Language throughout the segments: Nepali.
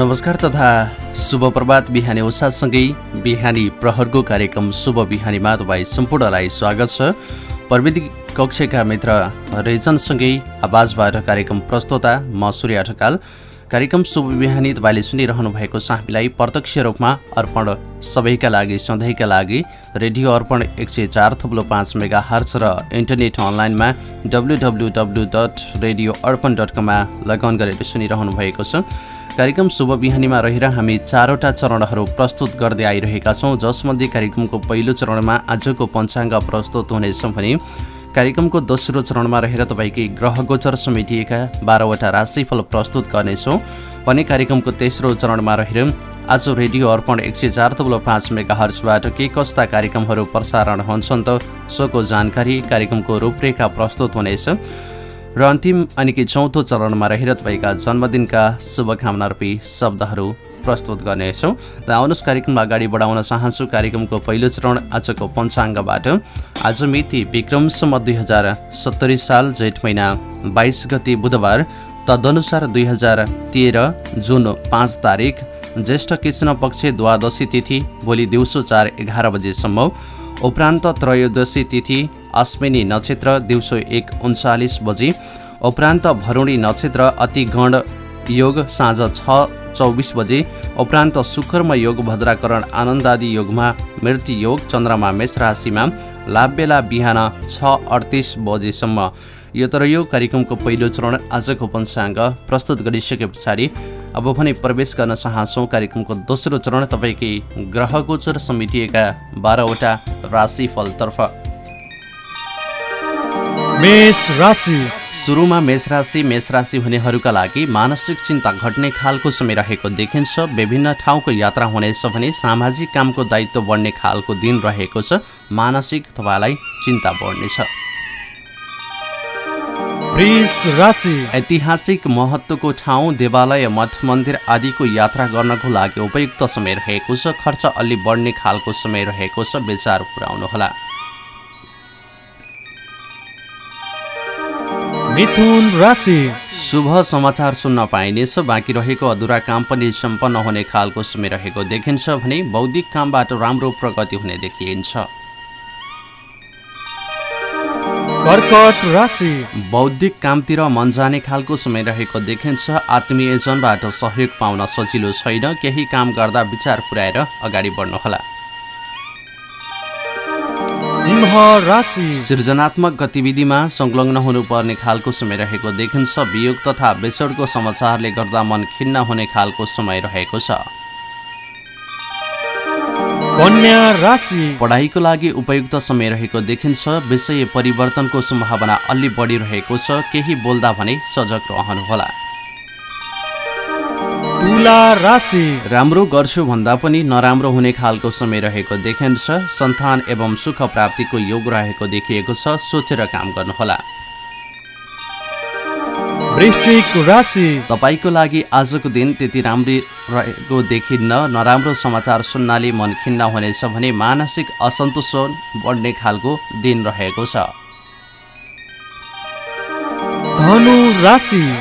नमस्कार तथा शुभ प्रभात बिहानी उषासँगै बिहानी प्रहरको कार्यक्रम शुभ बिहानीमा तपाईँ सम्पूर्णलाई स्वागत छ। प्रविधि कक्षका मित्र रेजनसँगै आवाजबाट कार्यक्रम प्रस्तोता म सूर्य अठकाल। कार्यक्रम शुभ बिहानी तपाईँले सुनिरहनु भएको छ। हामीलाई प्रत्यक्ष रूपमा अर्पण सबैका लागि सधैँका लागि रेडियो अर्पण एक सय चार थुप्लो पाँच मेगा हर्च र इन्टरनेट अनलाइनमा W W W dot radio Arpan dot कममा लगन गरेर सुनिरहनु भएको छ। कार्यक्रम शुभ बिहानीमा रहेर हामी चारवटा चरणहरू प्रस्तुत गर्दै आइरहेका छौँ। जसमध्ये कार्यक्रमको पहिलो चरणमा आजको पञ्चाङ्ग प्रस्तुत हुनेछ भने कार्यक्रमको दोस्रो चरणमा रहेर तपाईँकै ग्रह गोचर समेटिएका बाह्रवटा राशिफल प्रस्तुत गर्नेछौँ। भने कार्यक्रमको तेस्रो चरणमा रहेर आज रेडियो अर्पण एक सय चार तब्लो पाँच मेगा हर्सबाट के कस्ता कार्यक्रमहरू प्रसारण हुन्छन् त सोको जानकारी कार्यक्रमको रूपरेखा प्रस्तुत हुनेछ। र अन्तिम अनि कि चौथो चरणमा रहेर तपाईँका जन्मदिनका शुभकामना रूपी शब्दहरू प्रस्तुत गर्नेछौँ। र आउनुहोस् कार्यक्रममा अगाडि बढाउन चाहन्छु कार्यक्रमको पहिलो चरण आजको पञ्चाङ्गबाट। आज मिति विक्रमसम्म दुई हजार सत्तरी साल जेठ महिना बाइस गति बुधबार तदनुसार दुई हजार तेह्र जुन पाँच तारिक ज्येष्ठ कृष्ण पक्ष द्वादशी तिथि भोलि दिउँसो चार एघार बजेसम्म उपरान्त त्रयोदशी तिथि अश्विनी नक्षत्र दिउँसो एक उन्चालिस बजी। उपरान्त भरुणी नक्षत्र अतिगण योग साँझ छ चौबिस बजे। उपरान्त सुखर्म योग भद्राकरण आनन्दादि योगमा मृत्यु योग चन्द्रमा मेष राशिमा लाभ बेला बिहान छ अडतिस बजेसम्म। यो तर यो कार्यक्रमको पहिलो चरण आजको पञ्चाङ्ग प्रस्तुत गरिसके पछाडि अब भने प्रवेश गर्न चाहन्छौँ कार्यक्रमको दोस्रो चरण तपाईँकै ग्रह गोचर समेटिएका बाह्रवटा राशिफलतर्फ। मेष राशि। सुरुमा मेष राशि मेष राशि हुनेहरूका लागि मानसिक चिन्ता घट्ने खालको समय रहेको देखिन्छ। विभिन्न ठाउँको यात्रा हुनेछ भने सामाजिक कामको दायित्व बढ्ने खालको दिन रहेको छ। मानसिक तपाईँलाई चिन्ता बढ्नेछ। ऐतिहासिक महत्त्वको ठाउँ देवालय मठ मन्दिर आदिको यात्रा गर्नको लागि उपयुक्त समय रहेको छ। खर्च अलि बढ्ने खालको समय रहेको छ। विचार पुर्याउनुहोला। मिथुन राशि। शुभ समाचार सुन्न पाइनेछ। बाँकी रहेको अधुरा काम पनि सम्पन्न हुने खालको समय रहेको देखिन्छ भने बौद्धिक कामबाट राम्रो प्रगति हुने देखिन्छ। कर्कट राशि। बौद्धिक कामतिर मन जाने खालको समय रहेको देखिन्छ। आत्मीयजनबाट सहयोग पाउन सजिलो छैन। केही काम गर्दा विचार पुर्याएर अगाडि बढ्नुहोला। सिंह राशि। सृजनात्मक गतिविधिमा संलग्न हुनुपर्ने खालको समय रहेको देखिन्छ। वियोग तथा बेसडको समाचारले गर्दा मन खिन्न हुने खालको समय रहेको छ। कन्या राशि। पढाइको लागि उपयुक्त समय रहेको देखिन्छ। विषय परिवर्तनको सम्भावना अलि बढिरहेको छ। केही बोल्दा भने सजग रहनुहोला। राम्रो गर्छु भन्दा पनि नराम्रो हुने खालको समय रहेको देखिन्छ। सन्तान एवं सुख प्राप्तिको योग रहेको देखिएको छ। सोचेर काम गर्नुहोला। तपाईँको लागि आजको दिन त्यति राम्री रहेको देखिन्न। नराम्रो समाचार सुन्नाले मन खिन्न हुनेछ भने मानसिक असन्तोष बढ्ने खालको दिन रहेको छ।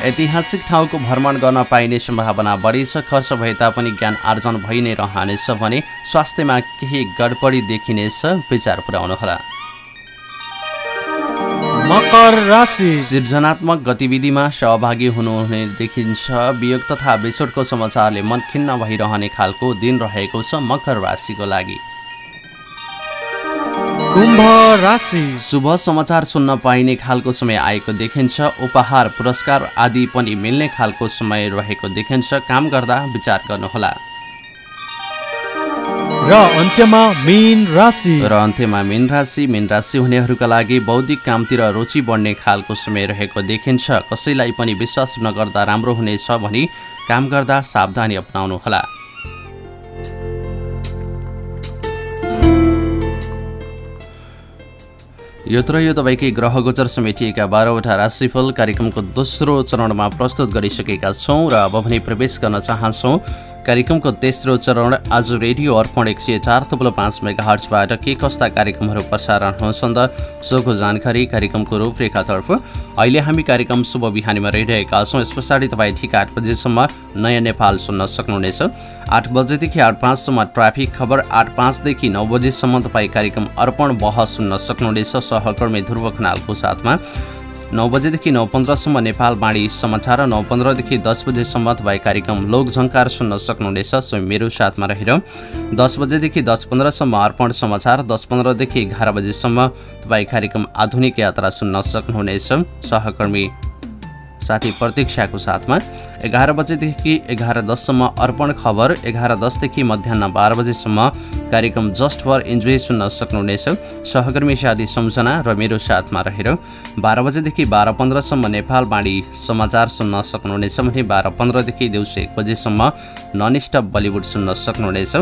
ऐतिहासिक ठाउँको भ्रमण गर्न पाइने सम्भावना बढी छ। खर्च भए तापनि ज्ञान आर्जन भइ नै रहनेछ भने स्वास्थ्यमा केही गडबडी देखिनेछ विचार पुर्याउनुहोला मकर राशि। सृजनात्मक गतिविधिमा सहभागी हुनुहुने देखिन्छ। वियोग तथा विछोडको समाचारले मन खिन्न भइरहने खालको दिन रहेको छ मकर राशिको लागि। कुम्भ राशि। शुभ समाचार सुन्न पाइने खालको समय आएको देखिन्छ। उपहार पुरस्कार आदि पनि मिल्ने खालको समय रहेको देखिन्छ। काम गर्दा विचार गर्नुहोला। र अन्त्यमा मीन राशि। र अन्त्यमा मीन राशि। मीन राशि हुनेहरूका लागि बौद्धिक कामतिर रुचि बढ्ने खालको समय रहेको देखिन्छ। कसैलाई पनि विश्वास नगर्दा राम्रो हुनेछ भनी काम गर्दा सावधानी अपनाउनुहोला। यो तर यो तपाईँकै ग्रह गोचर समेटिएका बाह्रवटा राशिफल कार्यक्रमको दोस्रो चरणमा प्रस्तुत गरिसकेका छौँ र अब भने प्रवेश गर्न चाहन्छौँ। कार्यक्रमको तेस्रो चरण आज रेडियो अर्पण एक सय चार थुप्रो पाँच मेगा हर्चबाट के कस्ता कार्यक्रमहरू प्रसारण हुन्छन् त सोको जानकारी कार्यक्रमको रूपरेखातर्फ। अहिले हामी कार्यक्रम शुभ बिहानीमा रहिरहेका छौँ। यस पछाडि तपाईँ ठिक आठ बजेसम्म नयाँ नेपाल सुन्न सक्नुहुनेछ। आठ बजेदेखि आठ पाँचसम्म ट्राफिक खबर आठ पाँचदेखि नौ बजेसम्म तपाईँ कार्यक्रम अर्पण बहस सुन्न सक्नुहुनेछ। सहकर्मी ध्रुव खनालको साथमा नौ बजेदेखि नौ पन्ध्रसम्म नेपाल बाणी समाचार नौ पन्ध्रदेखि दस बजेसम्म तपाईँ कार्यक्रम लोकझङ्कार सुन्न सक्नुहुनेछ। स्वयं मेरो साथमा रहेर दस बजेदेखि दस पन्ध्रसम्म अर्पण समाचार दस पन्ध्रदेखि एघार बजेसम्म तपाईँ कार्यक्रम आधुनिक यात्रा सुन्न सक्नुहुनेछ। सहकर्मी साथी प्रतीक्षाको साथमा एघार बजेदेखि एघार दससम्म अर्पण खबर एघार दसदेखि मध्याह बाह्र बजेसम्म कार्यक्रम जस्ट फर इन्जोय सुन्न सक्नुहुनेछ। सहकर्मी साथी सम्झना र मेरो साथमा रहेर बाह्र बजेदेखि बाह्र पन्ध्रसम्म नेपाल बाणी समाचार सुन्न सक्नुहुनेछ भने बाह्र पन्ध्रदेखि दिउँसो एक बजेसम्म नन स्टप बलिउड सुन्न सक्नुहुनेछ।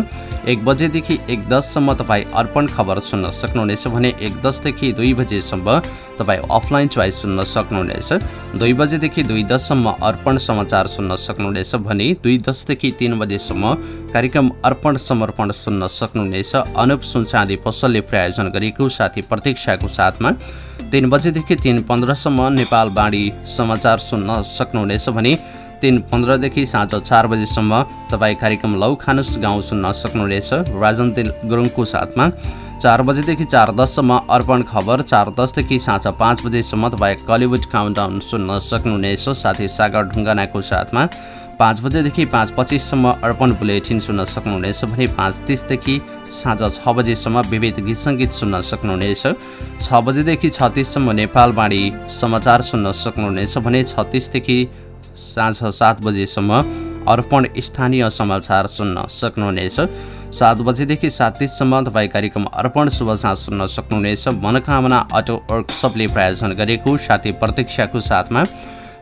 एक बजेदेखि एक दससम्म तपाईँ अर्पण खबर सुन्न सक्नुहुनेछ भने एक दसदेखि दुई बजेसम्म तपाईँ अफलाइन चोइस सुन्न सक्नुहुनेछ। दुई बजेदेखि दुई दससम्म अर्पण समाचार सुन्न सक्नुहुनेछ भने दुई दसदेखि तिन बजेसम्म कार्यक्रम अर्पण समर्पण सुन्न सक्नुहुनेछ। अनुप सुनचाँदी पसलले प्रायोजन गरेको साथी प्रतीक्षाको साथमा तिन बजेदेखि तिन पन्ध्रसम्म नेपाल बाणी समाचार सुन्न सक्नुहुनेछ भने तिन पन्ध्रदेखि साँझ चार बजेसम्म तपाईँ कार्यक्रम लौ खानुस गाउँ सुन्न सक्नुहुनेछ। राजन गुरुङको साथमा चार बजेदेखि चार दससम्म अर्पण खबर चार दसदेखि साँझ पाँच बजेसम्म तपाईँ कलिउड काउन्टाउन सुन्न सक्नुहुनेछ। साथै सागर ढुङ्गानाको साथमा पाँच बजेदेखि पाँच पच्चिससम्म अर्पण बुलेटिन सुन्न सक्नुहुनेछ भने पाँच तिसदेखि साँझ छ बजेसम्म विविध गीत सङ्गीत सुन्न सक्नुहुनेछ। छ बजेदेखि छत्तिससम्म नेपालवाणी समाचार सुन्न सक्नुहुनेछ भने छत्तिसदेखि साँझ सात बजेसम्म अर्पण स्थानीय समाचार सुन्न सक्नुहुनेछ। सात बजेदेखि सात तिससम्म तपाईँ कार्यक्रम अर्पण शुभ साँझ सुन्न सक्नुहुनेछ। मनोकामना अटो वर्कसपले प्रायोजन गरेको साथी प्रतीक्षाको साथमा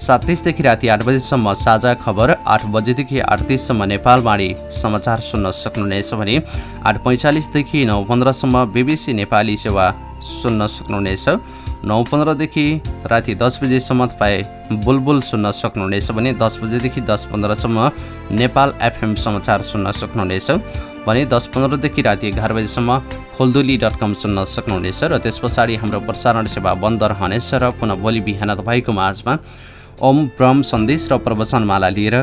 सात तिसदेखि राति आठ बजीसम्म साझा खबर आठ बजेदेखि आठ तिससम्म नेपालवाणी समाचार सुन्न सक्नुहुनेछ भने आठ पैँचालिसदेखि नौ पन्ध्रसम्म बिबिसी नेपाली सेवा सुन्न सक्नुहुनेछ। नौ पन्ध्रदेखि राति दस बजेसम्म तपाईँ बुलबुल सुन्न सक्नुहुनेछ भने दस बजेदेखि दस पन्ध्रसम्म नेपाल एफएम समाचार सुन्न सक्नुहुनेछ। भने दस पन्ध्रदेखि राति एघार बजीसम्म खोलदुली डट कम सुन्न सक्नुहुनेछ र त्यस पछाडि हाम्रो प्रसारण सेवा बन्द रहनेछ र पुनः भोलि बिहान तपाईँको माझमा ओम ब्रह्म सन्देश र प्रवचनमाला लिएर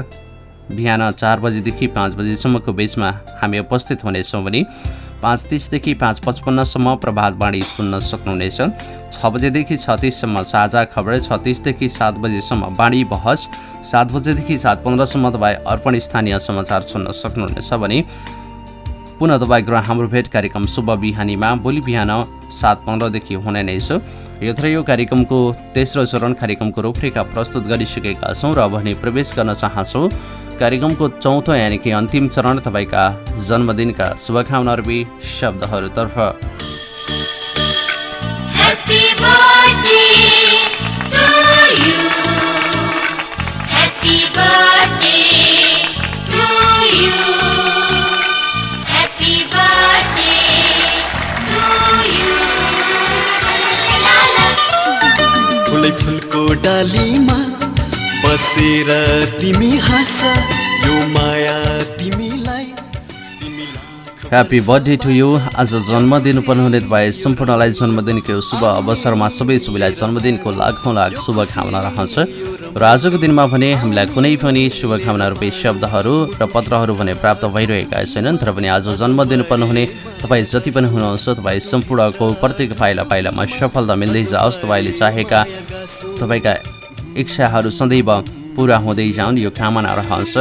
बिहान चार बजीदेखि पाँच बजीसम्मको बिचमा हामी उपस्थित हुनेछौँ भने पाँच तिसदेखि पाँच पचपन्नसम्म प्रभातवाणी सुन्न सक्नुहुनेछ। छ बजेदेखि छत्तिससम्म साझा खबर छत्तिसदेखि सात बजेसम्म बाणी बहस सात बजेदेखि सात पन्ध्रसम्म तपाईँ अर्पण स्थानीय समाचार सुन्न सक्नुहुनेछ भने पुनः तपाईँको हाम्रो भेट कार्यक्रम शुभ बिहानीमा भोलि बिहान सात पन्ध्रदेखि हुने नै छ। यो थ्र यो कार्यक्रमको तेस्रो चरण कार्यक्रमको रूपरेखा प्रस्तुत गरिसकेका छौँ र अब भने प्रवेश गर्न चाहन्छौँ। कार्यक्रमको चौथो यानि कि अन्तिम चरण तपाईँका जन्मदिनका शुभकामनाहरूबी शब्दहरूतर्फ। डालीमा बसेर तिमी हाँस यो माया तिमीलाई। ह्याप्पी बर्थडे टु यु आज जन्मदिन पर्नुहुने तपाईँ सम्पूर्णलाई जन्मदिनको शुभ अवसरमा सबै सबैलाई जन्मदिनको लाखौँ लाख शुभकामना रहन्छ। र आजको दिनमा भने हामीलाई कुनै पनि शुभकामना रूपी शब्दहरू र पत्रहरू भने प्राप्त भइरहेका छैनन् तर पनि आज जन्मदिन पर्नुहुने तपाईँ जति पनि हुनुहुन्छ तपाईँ सम्पूर्णको प्रत्येक पाइला पाइलामा सफलता मिल्दै जाओस्। तपाईँले चाहेका तपाईँका इच्छाहरू सदैव पुरा हुँदै जाउन् यो कामना रहन्छ।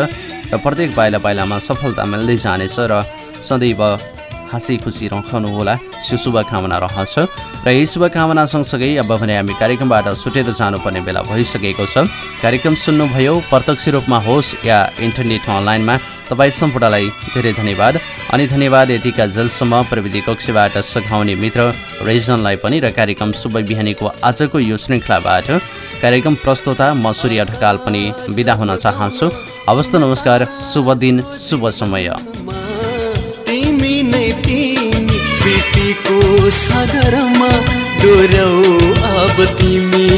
र प्रत्येक पाइला पाइलामा सफलता मिल्दै जानेछ र सदैव हाँसी खुसी रहनुहोला त्यो शुभकामना रहन्छ। र यही शुभकामना सँगसँगै अब भने हामी कार्यक्रमबाट छुटेर जानुपर्ने बेला भइसकेको छ। कार्यक्रम सुन्नुभयो प्रत्यक्ष रूपमा होस् या इन्टरनेट अनलाइनमा तपाईँ सम्पूर्णलाई धेरै धन्यवाद। अनि धन्यवाद यतिका जेलसम्म प्रविधि कक्षबाट सघाउने मित्र रेजनलाई पनि र कार्यक्रम शुभ बिहानीको आजको यो श्रृङ्खलाबाट। कार्यक्रम प्रस्तोता म सूर्य ढकाल पनि बिदा हुन चाहन्छु। हवस् त नमस्कार शुभ दिन शुभ समय। प्रीतिको सागरमा डोरौ अब तिमी।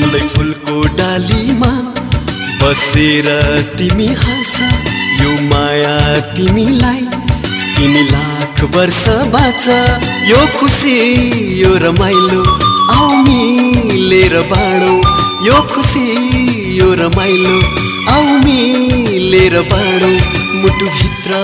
फुलै फुलको डा हेरेर तिमी हाँस यो माया तिमीलाई तिमी लाख वर्ष बाँच यो खुसी यो रमाइलो आउ मिलेर बाँडौ यो खुसी यो रमाइलो आउ मिलेर बाँडौ मुटुभित्र